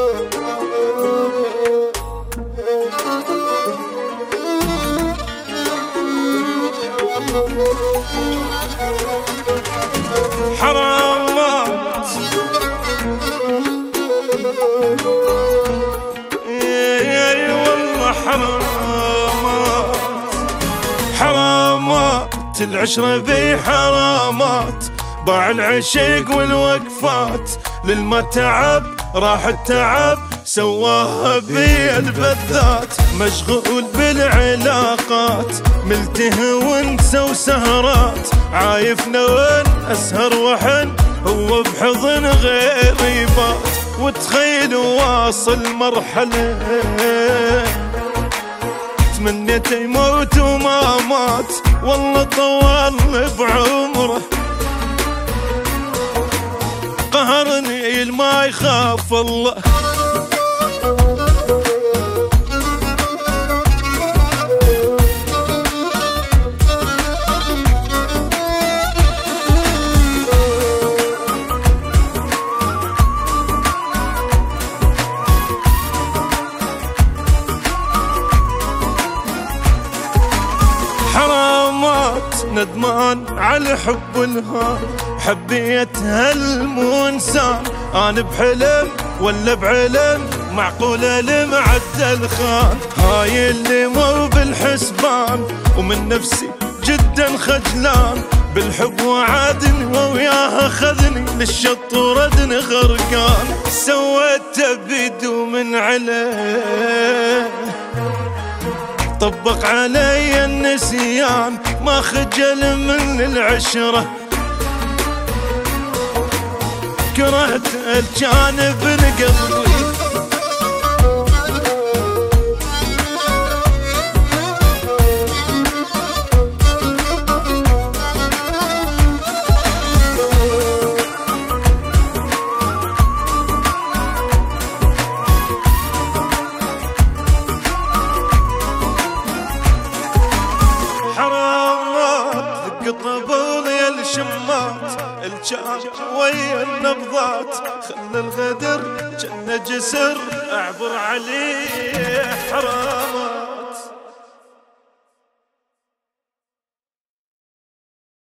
والله حرامات. العشرة ذي حرامات. باع العشيق والوقفات. للما تعب راح التعب سواها بيد بالذات. مشغول بالعلاقات ملته وانسى وسهرات عايف نون أسهر وحن هو بحضن غيري بات وتخيل واصل مرحلة تمنيت يموت وما مات. والله طول بعمره قهرني ما يخاف الله. ندمان على حب الهان. حبيت هالمو انسان أنا بحلم ولا بعلم؟ معقول المعدل خان هاي اللي مو بالحسبان ومن نفسي جدا خجلان. بالحب وعدني وياها خذني للشط وردني غرقان. سويت بيدو من عليه. طبق علي النسيان. ما خجل من العشرة. كرهت الجانب قلبي. حرامات دق الشمات الجام ويا النبضات. خل الغدر جنة جسر أعبر عليه حرامات